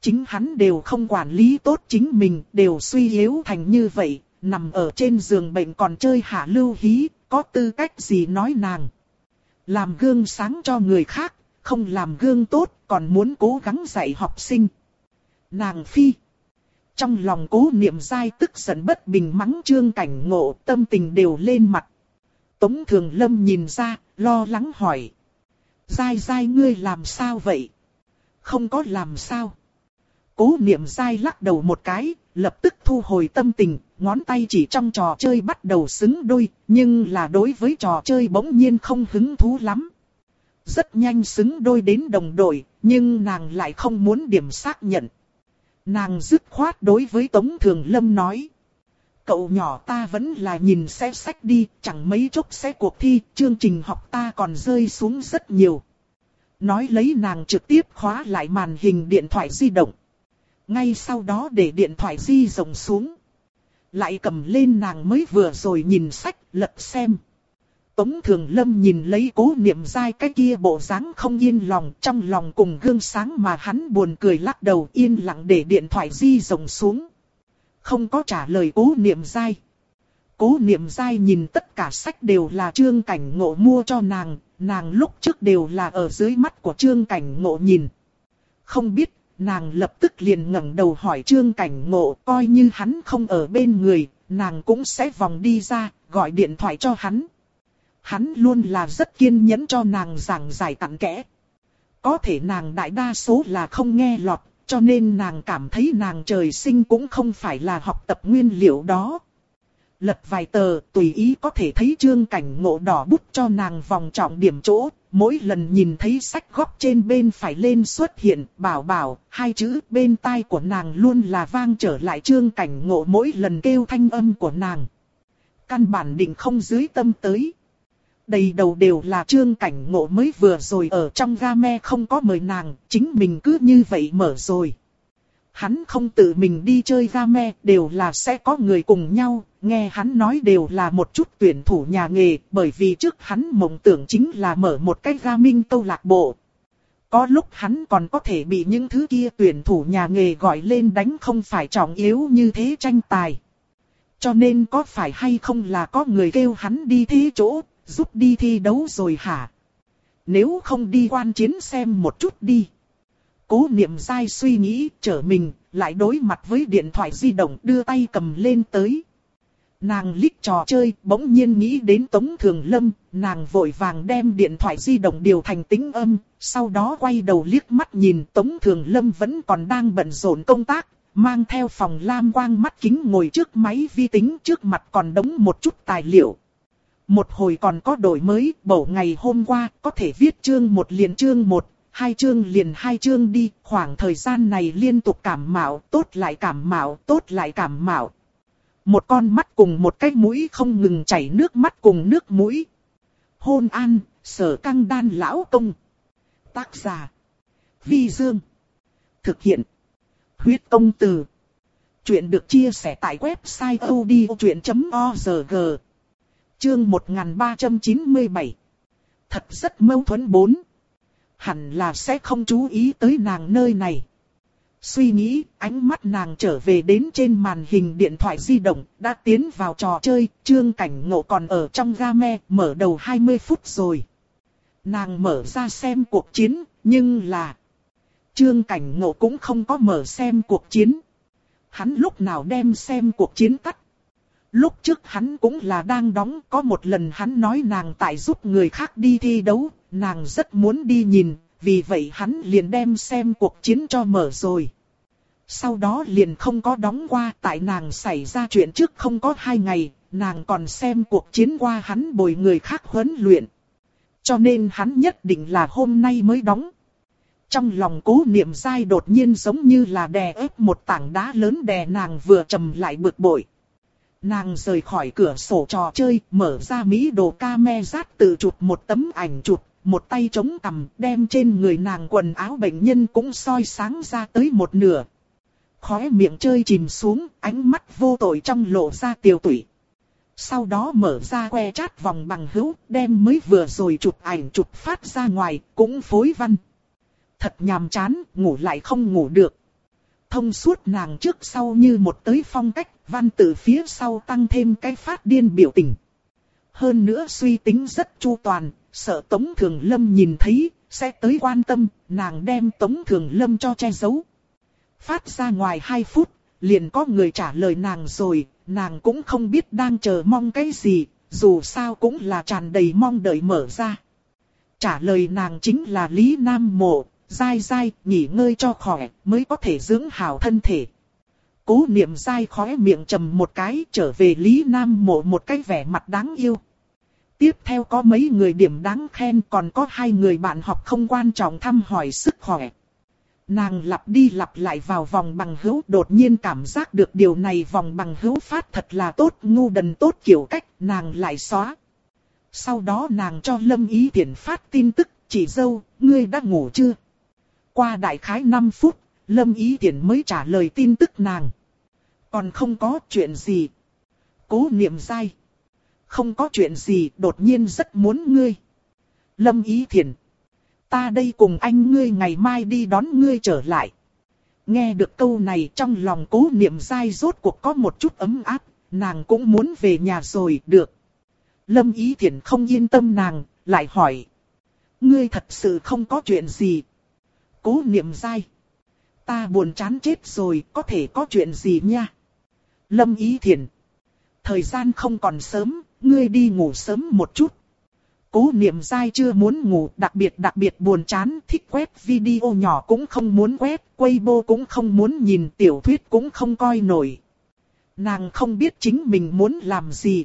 Chính hắn đều không quản lý tốt chính mình, đều suy yếu thành như vậy, nằm ở trên giường bệnh còn chơi hạ lưu hí, có tư cách gì nói nàng. Làm gương sáng cho người khác, không làm gương tốt, còn muốn cố gắng dạy học sinh. Nàng phi. Trong lòng cố niệm dai tức giận bất bình mắng trương cảnh ngộ, tâm tình đều lên mặt. Tống Thường Lâm nhìn ra, lo lắng hỏi. Dai dai ngươi làm sao vậy? Không có làm sao. Cố niệm dai lắc đầu một cái, lập tức thu hồi tâm tình, ngón tay chỉ trong trò chơi bắt đầu xứng đôi, nhưng là đối với trò chơi bỗng nhiên không hứng thú lắm. Rất nhanh xứng đôi đến đồng đội, nhưng nàng lại không muốn điểm xác nhận. Nàng dứt khoát đối với Tống Thường Lâm nói. Cậu nhỏ ta vẫn là nhìn xe sách đi, chẳng mấy chốc sẽ cuộc thi, chương trình học ta còn rơi xuống rất nhiều. Nói lấy nàng trực tiếp khóa lại màn hình điện thoại di động. Ngay sau đó để điện thoại di rộng xuống. Lại cầm lên nàng mới vừa rồi nhìn sách, lật xem. Tống Thường Lâm nhìn lấy cố niệm dai cái kia bộ dáng không yên lòng trong lòng cùng gương sáng mà hắn buồn cười lắc đầu yên lặng để điện thoại di rộng xuống. Không có trả lời cố niệm dai. Cố niệm dai nhìn tất cả sách đều là trương cảnh ngộ mua cho nàng, nàng lúc trước đều là ở dưới mắt của trương cảnh ngộ nhìn. Không biết, nàng lập tức liền ngẩng đầu hỏi trương cảnh ngộ coi như hắn không ở bên người, nàng cũng sẽ vòng đi ra, gọi điện thoại cho hắn. Hắn luôn là rất kiên nhẫn cho nàng giảng giải cặn kẽ. Có thể nàng đại đa số là không nghe lọt, cho nên nàng cảm thấy nàng trời sinh cũng không phải là học tập nguyên liệu đó. Lật vài tờ, tùy ý có thể thấy trương cảnh ngộ đỏ bút cho nàng vòng trọng điểm chỗ, mỗi lần nhìn thấy sách góc trên bên phải lên xuất hiện, bảo bảo, hai chữ bên tai của nàng luôn là vang trở lại trương cảnh ngộ mỗi lần kêu thanh âm của nàng. Căn bản định không dưới tâm tới. Đầy đầu đều là trương cảnh ngộ mới vừa rồi ở trong game không có mời nàng, chính mình cứ như vậy mở rồi. Hắn không tự mình đi chơi game, đều là sẽ có người cùng nhau, nghe hắn nói đều là một chút tuyển thủ nhà nghề, bởi vì trước hắn mộng tưởng chính là mở một cái gaming câu lạc bộ. Có lúc hắn còn có thể bị những thứ kia tuyển thủ nhà nghề gọi lên đánh không phải trọng yếu như thế tranh tài. Cho nên có phải hay không là có người kêu hắn đi thế chỗ, giúp đi thi đấu rồi hả? Nếu không đi quan chiến xem một chút đi. Cố niệm dai suy nghĩ, trở mình, lại đối mặt với điện thoại di động đưa tay cầm lên tới. Nàng lít trò chơi, bỗng nhiên nghĩ đến Tống Thường Lâm, nàng vội vàng đem điện thoại di động điều thành tính âm, sau đó quay đầu liếc mắt nhìn Tống Thường Lâm vẫn còn đang bận rộn công tác, mang theo phòng lam quang mắt kính ngồi trước máy vi tính trước mặt còn đống một chút tài liệu. Một hồi còn có đổi mới, bổ ngày hôm qua có thể viết chương một liền chương một, hai chương liền hai chương đi, khoảng thời gian này liên tục cảm mạo, tốt lại cảm mạo, tốt lại cảm mạo. Một con mắt cùng một cái mũi không ngừng chảy nước mắt cùng nước mũi. Hôn an, sở căng đan lão công. Tác giả. Vi Dương. Thực hiện. Huyết công từ. Chuyện được chia sẻ tại website odchuyện.org. Chương 1397. Thật rất mâu thuẫn 4 hẳn là sẽ không chú ý tới nàng nơi này. Suy nghĩ, ánh mắt nàng trở về đến trên màn hình điện thoại di động, đã tiến vào trò chơi, trương cảnh ngộ còn ở trong game, mở đầu 20 phút rồi. Nàng mở ra xem cuộc chiến, nhưng là... Trương cảnh ngộ cũng không có mở xem cuộc chiến. Hắn lúc nào đem xem cuộc chiến tắt. Lúc trước hắn cũng là đang đóng, có một lần hắn nói nàng tại giúp người khác đi thi đấu, nàng rất muốn đi nhìn, vì vậy hắn liền đem xem cuộc chiến cho mở rồi. Sau đó liền không có đóng qua tại nàng xảy ra chuyện trước không có hai ngày, nàng còn xem cuộc chiến qua hắn bồi người khác huấn luyện. Cho nên hắn nhất định là hôm nay mới đóng. Trong lòng cố niệm dai đột nhiên giống như là đè ép một tảng đá lớn đè nàng vừa trầm lại bực bội. Nàng rời khỏi cửa sổ trò chơi, mở ra Mỹ đồ ca me rát tự chụp một tấm ảnh chụp, một tay chống cằm đem trên người nàng quần áo bệnh nhân cũng soi sáng ra tới một nửa. Khóe miệng chơi chìm xuống, ánh mắt vô tội trong lộ ra tiêu tụy. Sau đó mở ra que chát vòng bằng hữu, đem mới vừa rồi chụp ảnh chụp phát ra ngoài, cũng phối văn. Thật nhàm chán, ngủ lại không ngủ được. Thông suốt nàng trước sau như một tới phong cách, văn từ phía sau tăng thêm cái phát điên biểu tình. Hơn nữa suy tính rất chu toàn, sợ Tống Thường Lâm nhìn thấy, sẽ tới quan tâm, nàng đem Tống Thường Lâm cho che giấu. Phát ra ngoài 2 phút, liền có người trả lời nàng rồi, nàng cũng không biết đang chờ mong cái gì, dù sao cũng là tràn đầy mong đợi mở ra. Trả lời nàng chính là Lý Nam Mộ, dai dai, nghỉ ngơi cho khỏe, mới có thể dưỡng hảo thân thể. Cố niệm dai khóe miệng trầm một cái trở về Lý Nam Mộ một cái vẻ mặt đáng yêu. Tiếp theo có mấy người điểm đáng khen còn có hai người bạn học không quan trọng thăm hỏi sức khỏe. Nàng lặp đi lặp lại vào vòng bằng hữu đột nhiên cảm giác được điều này vòng bằng hữu phát thật là tốt ngu đần tốt kiểu cách nàng lại xóa. Sau đó nàng cho Lâm Ý tiện phát tin tức, chỉ dâu, ngươi đã ngủ chưa? Qua đại khái 5 phút, Lâm Ý tiện mới trả lời tin tức nàng. Còn không có chuyện gì. Cố niệm dai. Không có chuyện gì, đột nhiên rất muốn ngươi. Lâm Ý Thiền Ta đây cùng anh ngươi ngày mai đi đón ngươi trở lại. Nghe được câu này trong lòng cố niệm dai rốt cuộc có một chút ấm áp, nàng cũng muốn về nhà rồi, được. Lâm Ý Thiển không yên tâm nàng, lại hỏi. Ngươi thật sự không có chuyện gì. Cố niệm dai. Ta buồn chán chết rồi, có thể có chuyện gì nha. Lâm Ý Thiển. Thời gian không còn sớm, ngươi đi ngủ sớm một chút. Cố niệm dai chưa muốn ngủ, đặc biệt đặc biệt buồn chán, thích quét video nhỏ cũng không muốn quét, Weibo cũng không muốn nhìn, tiểu thuyết cũng không coi nổi. Nàng không biết chính mình muốn làm gì.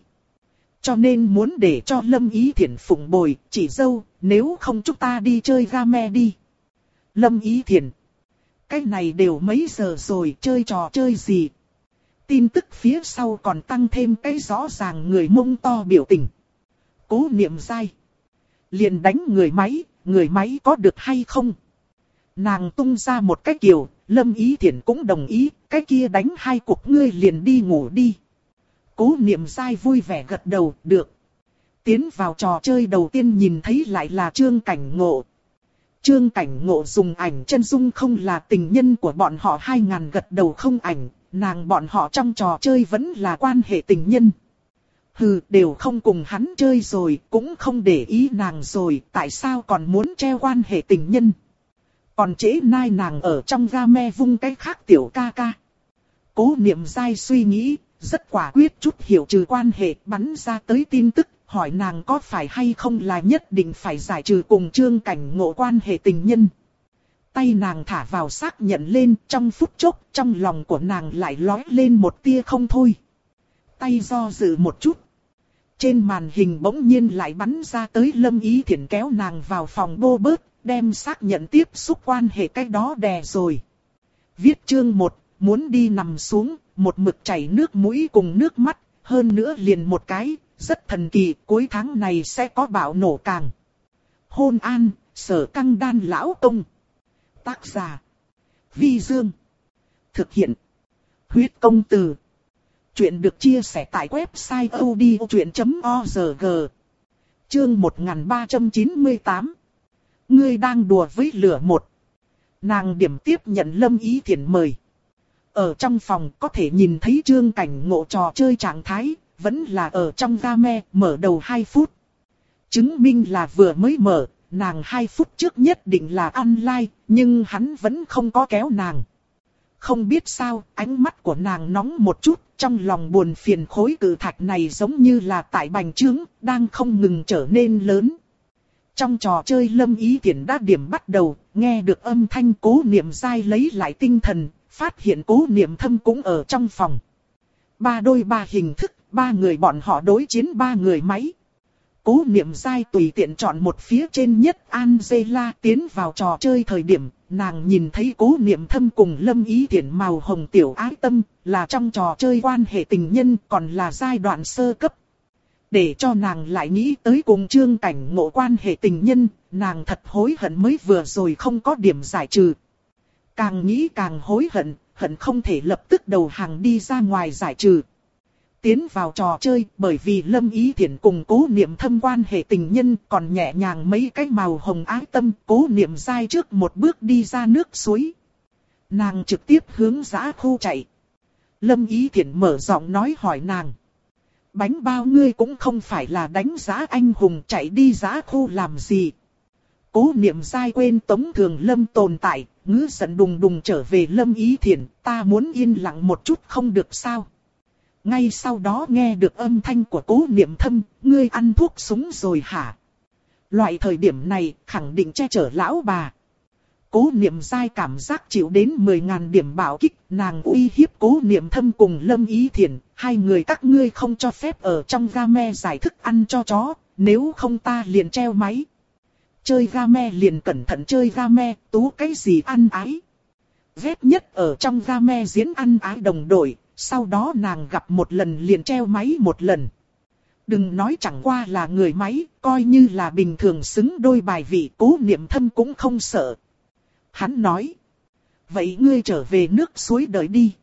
Cho nên muốn để cho Lâm Ý Thiển phụng bồi, chỉ dâu, nếu không chúng ta đi chơi game đi. Lâm Ý Thiển. Cái này đều mấy giờ rồi, chơi trò chơi gì? Tin tức phía sau còn tăng thêm cái rõ ràng người mông to biểu tình. Cố niệm dai. Liền đánh người máy, người máy có được hay không? Nàng tung ra một cái kiểu, Lâm Ý Thiển cũng đồng ý, cái kia đánh hai cuộc ngươi liền đi ngủ đi. Cố niệm dai vui vẻ gật đầu, được. Tiến vào trò chơi đầu tiên nhìn thấy lại là trương cảnh ngộ. Trương cảnh ngộ dùng ảnh chân dung không là tình nhân của bọn họ hai ngàn gật đầu không ảnh, nàng bọn họ trong trò chơi vẫn là quan hệ tình nhân. Hừ, đều không cùng hắn chơi rồi, cũng không để ý nàng rồi, tại sao còn muốn treo quan hệ tình nhân. Còn chế nai nàng ở trong game vung cái khác tiểu ca ca. Cố niệm dai suy nghĩ, rất quả quyết chút hiểu trừ quan hệ bắn ra tới tin tức, hỏi nàng có phải hay không là nhất định phải giải trừ cùng trương cảnh ngộ quan hệ tình nhân tay nàng thả vào xác nhận lên trong phút chốc trong lòng của nàng lại lói lên một tia không thôi. Tay do dự một chút. Trên màn hình bỗng nhiên lại bắn ra tới lâm ý thiện kéo nàng vào phòng bô bớt, đem xác nhận tiếp xúc quan hệ cái đó đè rồi. Viết chương một muốn đi nằm xuống, một mực chảy nước mũi cùng nước mắt, hơn nữa liền một cái, rất thần kỳ, cuối tháng này sẽ có bão nổ càng. Hôn an, sở căng đan lão công. Tác giả. Vi Dương. Thực hiện. Huyết công từ. Chuyện được chia sẻ tại website odchuyện.org. Chương 1398. Ngươi đang đùa với lửa một. Nàng điểm tiếp nhận lâm ý thiện mời. Ở trong phòng có thể nhìn thấy trương cảnh ngộ trò chơi trạng thái, vẫn là ở trong game, mở đầu 2 phút. Chứng minh là vừa mới mở, nàng 2 phút trước nhất định là ăn like, nhưng hắn vẫn không có kéo nàng. Không biết sao, ánh mắt của nàng nóng một chút, trong lòng buồn phiền khối cử thạch này giống như là tại bành trướng, đang không ngừng trở nên lớn. Trong trò chơi lâm ý tiện đã điểm bắt đầu, nghe được âm thanh cố niệm dai lấy lại tinh thần, phát hiện cố niệm thâm cũng ở trong phòng. Ba đôi ba hình thức, ba người bọn họ đối chiến ba người máy. Cố niệm dai tùy tiện chọn một phía trên nhất Angela tiến vào trò chơi thời điểm, nàng nhìn thấy cố niệm thâm cùng lâm ý thiện màu hồng tiểu ái tâm, là trong trò chơi quan hệ tình nhân còn là giai đoạn sơ cấp. Để cho nàng lại nghĩ tới cùng trương cảnh ngộ quan hệ tình nhân, nàng thật hối hận mới vừa rồi không có điểm giải trừ. Càng nghĩ càng hối hận, hận không thể lập tức đầu hàng đi ra ngoài giải trừ tiến vào trò chơi bởi vì Lâm Ý Thiển cùng cố niệm thâm quan hệ tình nhân còn nhẹ nhàng mấy cái màu hồng ái tâm cố niệm dai trước một bước đi ra nước suối. Nàng trực tiếp hướng giã khu chạy. Lâm Ý Thiển mở giọng nói hỏi nàng. Bánh bao ngươi cũng không phải là đánh giá anh hùng chạy đi giã khu làm gì. Cố niệm dai quên tống thường lâm tồn tại, ngữ giận đùng đùng trở về lâm ý Thiển ta muốn yên lặng một chút không được sao. Ngay sau đó nghe được âm thanh của cố niệm thâm, ngươi ăn thuốc súng rồi hả? Loại thời điểm này khẳng định che chở lão bà. Cố niệm dai cảm giác chịu đến 10.000 điểm bảo kích, nàng uy hiếp cố niệm thâm cùng lâm ý thiền, hai người các ngươi không cho phép ở trong game giải thức ăn cho chó, nếu không ta liền treo máy. Chơi game liền cẩn thận chơi game, tú cái gì ăn ái. Ghét nhất ở trong game diễn ăn ái đồng đội, sau đó nàng gặp một lần liền treo máy một lần. Đừng nói chẳng qua là người máy, coi như là bình thường xứng đôi bài vị cố niệm thâm cũng không sợ. Hắn nói. Vậy ngươi trở về nước suối đợi đi.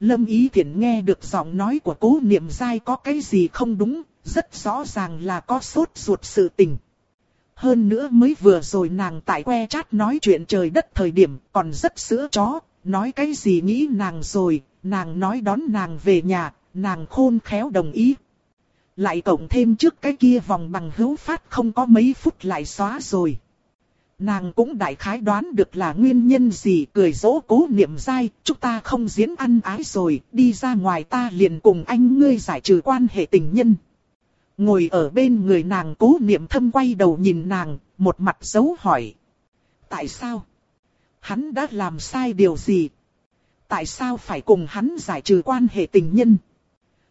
Lâm Ý Thiển nghe được giọng nói của cố niệm dai có cái gì không đúng, rất rõ ràng là có sốt ruột sự tình. Hơn nữa mới vừa rồi nàng tại que chat nói chuyện trời đất thời điểm còn rất sữa chó, nói cái gì nghĩ nàng rồi, nàng nói đón nàng về nhà, nàng khôn khéo đồng ý. Lại cộng thêm trước cái kia vòng bằng hữu phát không có mấy phút lại xóa rồi. Nàng cũng đại khái đoán được là nguyên nhân gì cười dỗ cố niệm dai, chúng ta không diễn ăn ái rồi, đi ra ngoài ta liền cùng anh ngươi giải trừ quan hệ tình nhân. Ngồi ở bên người nàng cố niệm thâm quay đầu nhìn nàng, một mặt dấu hỏi. Tại sao? Hắn đã làm sai điều gì? Tại sao phải cùng hắn giải trừ quan hệ tình nhân.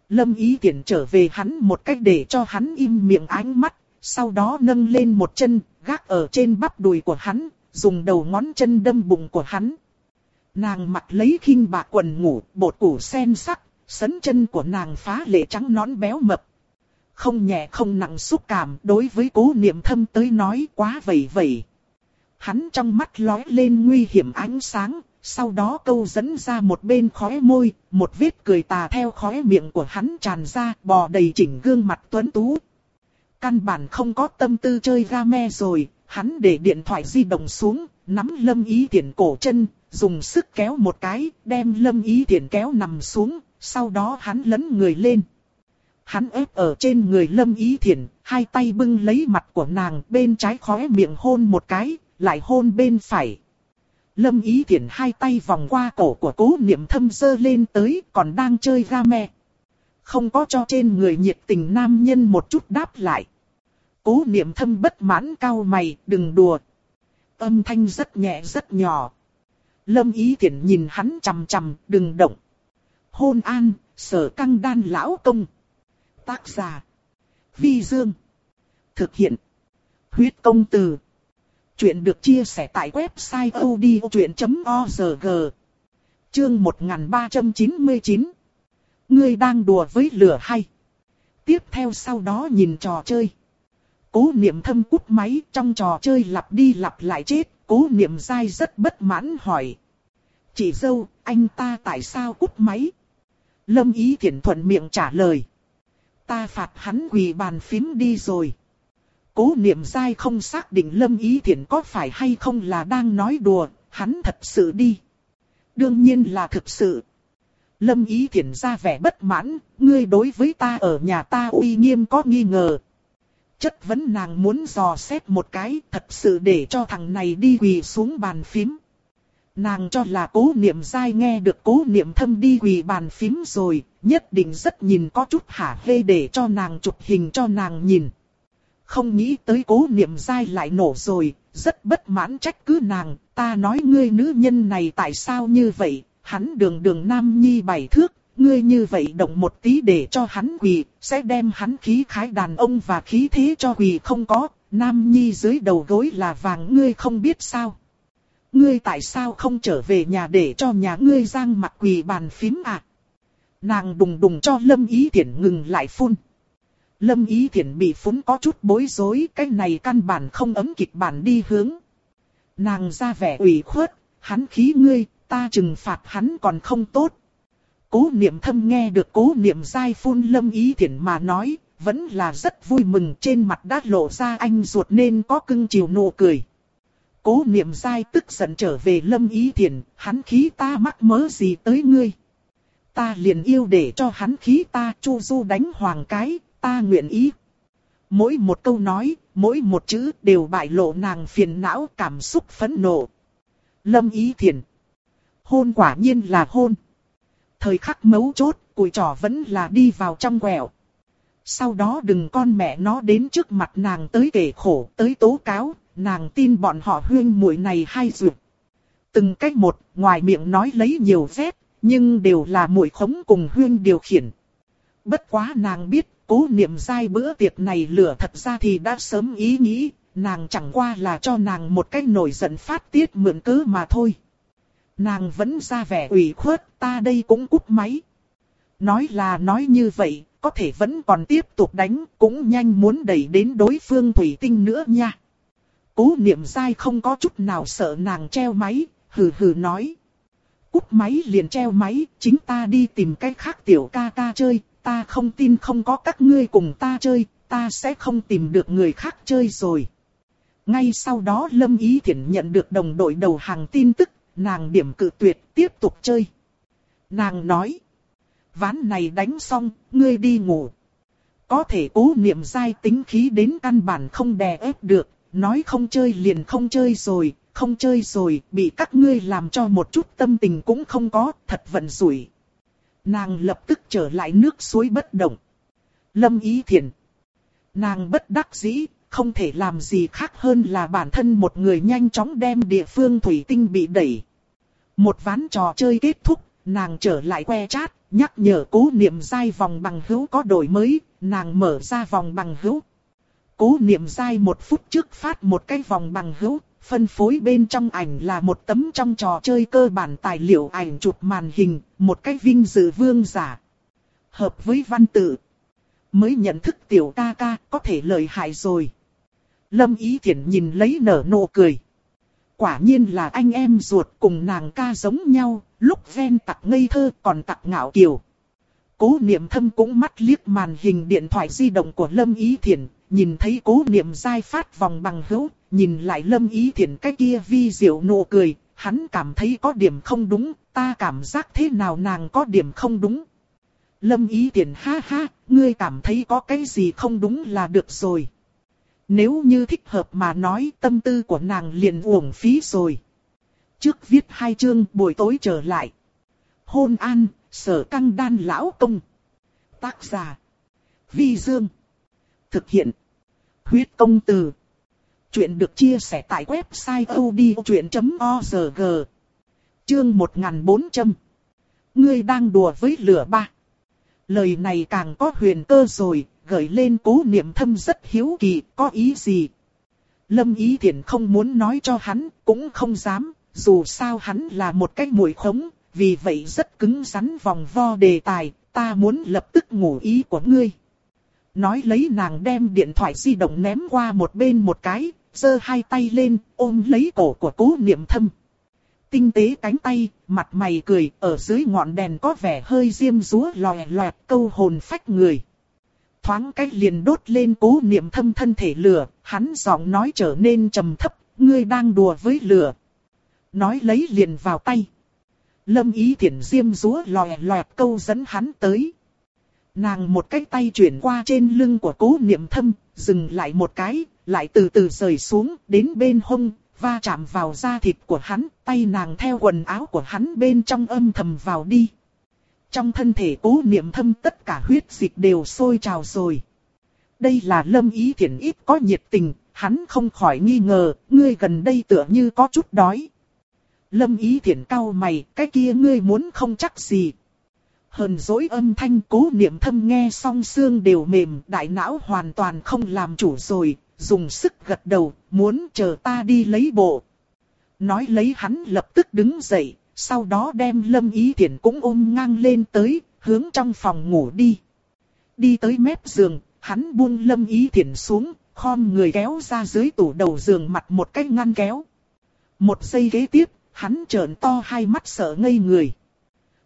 Lâm ý tiện trở về hắn một cách để cho hắn im miệng ánh mắt, sau đó nâng lên một chân, gác ở trên bắp đùi của hắn, dùng đầu ngón chân đâm bụng của hắn. Nàng mặc lấy khinh bạc quần ngủ, bột củ sen sắc, sấn chân của nàng phá lệ trắng nón béo mập. Không nhẹ không nặng xúc cảm đối với cố niệm thâm tới nói quá vẩy vẩy. Hắn trong mắt lóe lên nguy hiểm ánh sáng, sau đó câu dẫn ra một bên khóe môi, một vết cười tà theo khóe miệng của hắn tràn ra, bò đầy chỉnh gương mặt tuấn tú. Căn bản không có tâm tư chơi game rồi, hắn để điện thoại di động xuống, nắm lâm ý tiện cổ chân, dùng sức kéo một cái, đem lâm ý tiện kéo nằm xuống, sau đó hắn lấn người lên. Hắn ép ở trên người lâm ý thiện, hai tay bưng lấy mặt của nàng bên trái khóe miệng hôn một cái, lại hôn bên phải. Lâm Ý Thiển hai tay vòng qua cổ của cố niệm thâm dơ lên tới còn đang chơi game. Không có cho trên người nhiệt tình nam nhân một chút đáp lại. Cố niệm thâm bất mãn cao mày, đừng đùa. Âm thanh rất nhẹ rất nhỏ. Lâm Ý Thiển nhìn hắn chằm chằm, đừng động. Hôn an, sở căng đan lão công. Tác giả. Vi Dương. Thực hiện. Huyết công từ. Chuyện được chia sẻ tại website odchuyện.org Chương 1399 Ngươi đang đùa với lửa hay? Tiếp theo sau đó nhìn trò chơi. Cố niệm thâm cút máy trong trò chơi lặp đi lặp lại chết. Cố niệm dai rất bất mãn hỏi. Chị dâu, anh ta tại sao cút máy? Lâm ý thiện thuận miệng trả lời. Ta phạt hắn quỳ bàn phím đi rồi. Cố niệm dai không xác định Lâm Ý Thiển có phải hay không là đang nói đùa, hắn thật sự đi. Đương nhiên là thực sự. Lâm Ý Thiển ra vẻ bất mãn, ngươi đối với ta ở nhà ta uy nghiêm có nghi ngờ. Chất vấn nàng muốn dò xét một cái, thật sự để cho thằng này đi quỳ xuống bàn phím. Nàng cho là cố niệm dai nghe được cố niệm thâm đi quỳ bàn phím rồi, nhất định rất nhìn có chút hả hê để cho nàng chụp hình cho nàng nhìn không nghĩ tới cố niệm dai lại nổ rồi, rất bất mãn trách cứ nàng, ta nói ngươi nữ nhân này tại sao như vậy, hắn đường đường nam nhi bảy thước, ngươi như vậy động một tí để cho hắn quỳ, sẽ đem hắn khí khái đàn ông và khí thế cho quỳ không có, nam nhi dưới đầu gối là vàng ngươi không biết sao. ngươi tại sao không trở về nhà để cho nhà ngươi giang mặt quỳ bàn phím à? Nàng đùng đùng cho Lâm Ý tiện ngừng lại phun. Lâm Ý Thiển bị phúng có chút bối rối, cái này căn bản không ấm kịch bản đi hướng. Nàng ra vẻ ủy khuất, hắn khí ngươi, ta trừng phạt hắn còn không tốt. Cố niệm thâm nghe được cố niệm dai phun Lâm Ý Thiển mà nói, vẫn là rất vui mừng trên mặt đã lộ ra anh ruột nên có cưng chiều nụ cười. Cố niệm dai tức giận trở về lâm ý thiển, hắn khí ta mắc mớ gì tới ngươi. Ta liền yêu để cho hắn khí ta chu du đánh hoàng cái, ta nguyện ý. Mỗi một câu nói, mỗi một chữ đều bại lộ nàng phiền não cảm xúc phẫn nộ. Lâm ý thiền. Hôn quả nhiên là hôn. Thời khắc mấu chốt, cùi trò vẫn là đi vào trong quẹo. Sau đó đừng con mẹ nó đến trước mặt nàng tới kể khổ, tới tố cáo, nàng tin bọn họ huyên muội này hay dược. Từng cách một, ngoài miệng nói lấy nhiều phép, nhưng đều là muội khống cùng huyên điều khiển. Bất quá nàng biết, cố niệm dai bữa tiệc này lửa thật ra thì đã sớm ý nghĩ, nàng chẳng qua là cho nàng một cách nổi giận phát tiết mượn cớ mà thôi. Nàng vẫn ra vẻ ủy khuất, ta đây cũng cúp máy. Nói là nói như vậy, có thể vẫn còn tiếp tục đánh, cũng nhanh muốn đẩy đến đối phương thủy tinh nữa nha. Cố niệm dai không có chút nào sợ nàng treo máy, hừ hừ nói. Cúp máy liền treo máy, chính ta đi tìm cách khác tiểu ca ca chơi, ta không tin không có các ngươi cùng ta chơi, ta sẽ không tìm được người khác chơi rồi. Ngay sau đó Lâm Ý Thiển nhận được đồng đội đầu hàng tin tức, nàng điểm cự tuyệt tiếp tục chơi. Nàng nói, ván này đánh xong, ngươi đi ngủ. Có thể cố niệm dai tính khí đến căn bản không đè ép được, nói không chơi liền không chơi rồi, không chơi rồi, bị các ngươi làm cho một chút tâm tình cũng không có, thật vận rủi. Nàng lập tức trở lại nước suối bất động. Lâm ý thiền. Nàng bất đắc dĩ, không thể làm gì khác hơn là bản thân một người nhanh chóng đem địa phương thủy tinh bị đẩy. Một ván trò chơi kết thúc, nàng trở lại que chat, nhắc nhở cố niệm dai vòng bằng hữu có đổi mới, nàng mở ra vòng bằng hữu, Cố niệm dai một phút trước phát một cái vòng bằng hữu, phân phối bên trong ảnh là một tấm trong trò chơi cơ bản tài liệu ảnh chụp màn hình, một cái vinh dự vương giả. Hợp với văn tự. Mới nhận thức tiểu ca ca có thể lợi hại rồi. Lâm Ý Thiển nhìn lấy nở nụ cười. Quả nhiên là anh em ruột cùng nàng ca giống nhau, lúc ven tặc ngây thơ còn tặc ngạo kiều. Cố niệm thâm cũng mắt liếc màn hình điện thoại di động của Lâm Ý Thiển, nhìn thấy cố niệm dai phát vòng bằng hữu, nhìn lại lâm ý thiện cái kia vi diệu nụ cười, hắn cảm thấy có điểm không đúng, ta cảm giác thế nào nàng có điểm không đúng. Lâm ý thiện ha ha, ngươi cảm thấy có cái gì không đúng là được rồi. Nếu như thích hợp mà nói tâm tư của nàng liền uổng phí rồi. Trước viết hai chương buổi tối trở lại. Hôn an, sở căng đan lão công. Tác giả. Vi Dương. Thực hiện. Huyết công từ. Chuyện được chia sẻ tại website odchuyện.org. Chương 1400. Ngươi đang đùa với lửa ba. Lời này càng có huyền cơ rồi, gợi lên cố niệm thâm rất hiếu kỳ, có ý gì? Lâm Ý Thiển không muốn nói cho hắn, cũng không dám, dù sao hắn là một cái mùi khống, vì vậy rất cứng rắn vòng vo đề tài, ta muốn lập tức ngủ ý của ngươi. Nói lấy nàng đem điện thoại di động ném qua một bên một cái, giơ hai tay lên, ôm lấy cổ của cố niệm thâm. Tinh tế cánh tay, mặt mày cười, ở dưới ngọn đèn có vẻ hơi diêm rúa lòe loẹt câu hồn phách người. Thoáng cách liền đốt lên cố niệm thâm thân thể lửa, hắn giọng nói trở nên trầm thấp, ngươi đang đùa với lửa. Nói lấy liền vào tay. Lâm ý thiển diêm rúa lòe loẹt câu dẫn hắn tới. Nàng một cái tay chuyển qua trên lưng của cố niệm thâm, dừng lại một cái, lại từ từ rời xuống, đến bên hông, va chạm vào da thịt của hắn, tay nàng theo quần áo của hắn bên trong âm thầm vào đi. Trong thân thể cố niệm thâm tất cả huyết dịch đều sôi trào rồi. Đây là lâm ý thiện ít có nhiệt tình, hắn không khỏi nghi ngờ, ngươi gần đây tựa như có chút đói. Lâm ý thiện cau mày, cái kia ngươi muốn không chắc gì, hờn dỗi âm thanh cố niệm thâm nghe song xương đều mềm, đại não hoàn toàn không làm chủ rồi, dùng sức gật đầu, muốn chờ ta đi lấy bộ. Nói lấy hắn lập tức đứng dậy, sau đó đem Lâm Ý Thiển cũng ôm ngang lên tới, hướng trong phòng ngủ đi. Đi tới mép giường, hắn buông Lâm Ý Thiển xuống, khom người kéo ra dưới tủ đầu giường mặt một cái ngăn kéo. Một giây ghế tiếp, hắn trợn to hai mắt sợ ngây người.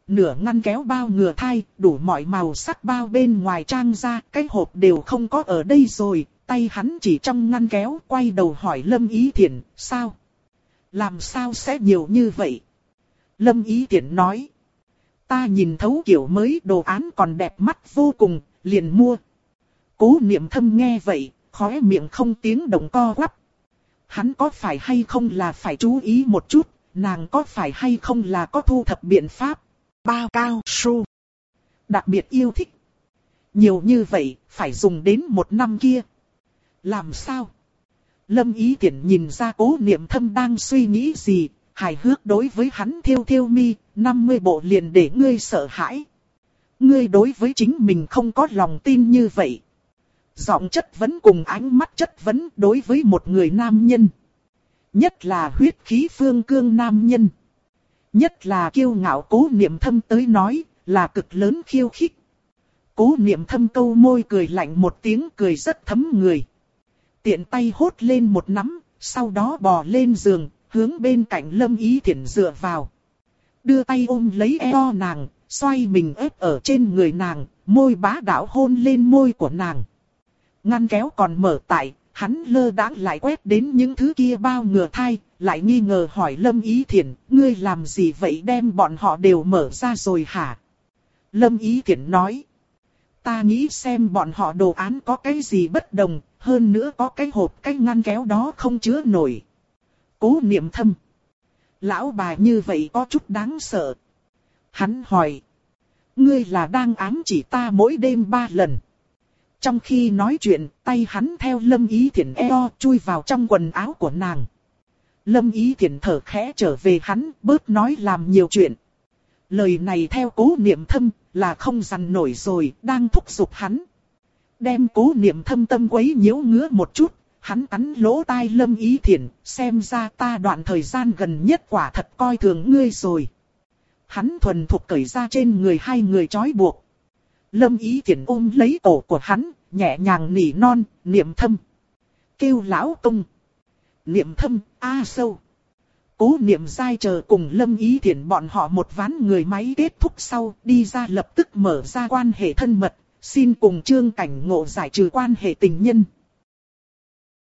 Nửa ngăn kéo bao ngừa thai, đủ mọi màu sắc bao bên ngoài trang ra, cái hộp đều không có ở đây rồi, tay hắn chỉ trong ngăn kéo, quay đầu hỏi Lâm Ý Thiển, sao? Làm sao sẽ nhiều như vậy? Lâm Ý Thiển nói. Ta nhìn thấu kiểu mới đồ án còn đẹp mắt vô cùng, liền mua. Cố niệm thâm nghe vậy, khóe miệng không tiếng động co quắp. Hắn có phải hay không là phải chú ý một chút, nàng có phải hay không là có thu thập biện pháp. Bao cao su. Đặc biệt yêu thích. Nhiều như vậy, phải dùng đến một năm kia. Làm sao? Lâm Ý tiện nhìn ra cố niệm thâm đang suy nghĩ gì, hài hước đối với hắn thiêu thiêu mi, 50 bộ liền để ngươi sợ hãi. Ngươi đối với chính mình không có lòng tin như vậy. Giọng chất vấn cùng ánh mắt chất vấn đối với một người nam nhân. Nhất là huyết khí phương cương nam nhân. Nhất là kiêu ngạo cố niệm thâm tới nói, là cực lớn khiêu khích. Cố niệm thâm câu môi cười lạnh một tiếng cười rất thấm người. Tiện tay hốt lên một nắm, sau đó bò lên giường, hướng bên cạnh lâm ý thiển dựa vào. Đưa tay ôm lấy eo nàng, xoay mình ép ở trên người nàng, môi bá đạo hôn lên môi của nàng. Ngăn kéo còn mở tại, hắn lơ đãng lại quét đến những thứ kia bao ngừa thai, lại nghi ngờ hỏi Lâm Ý Thiển, ngươi làm gì vậy đem bọn họ đều mở ra rồi hả? Lâm Ý Thiển nói, ta nghĩ xem bọn họ đồ án có cái gì bất đồng, hơn nữa có cái hộp cái ngăn kéo đó không chứa nổi. Cố niệm thâm. Lão bà như vậy có chút đáng sợ. Hắn hỏi. Ngươi là đang ám chỉ ta mỗi đêm ba lần. Trong khi nói chuyện, tay hắn theo lâm ý thiện eo chui vào trong quần áo của nàng. Lâm ý thiện thở khẽ trở về hắn, bớt nói làm nhiều chuyện. Lời này theo cố niệm thâm, là không dằn nổi rồi, đang thúc giục hắn. Đem cố niệm thâm tâm quấy nhiễu ngứa một chút, hắn cắn lỗ tai lâm ý thiện, xem ra ta đoạn thời gian gần nhất quả thật coi thường ngươi rồi. Hắn thuần thục cởi ra trên người hai người trói buộc. Lâm ý thiện ôm lấy cổ của hắn, nhẹ nhàng nỉ non, niệm thâm. Kêu lão công. Niệm thâm, a sâu. Cố niệm dai chờ cùng lâm ý thiện bọn họ một ván người máy kết thúc sau, đi ra lập tức mở ra quan hệ thân mật, xin cùng trương cảnh ngộ giải trừ quan hệ tình nhân.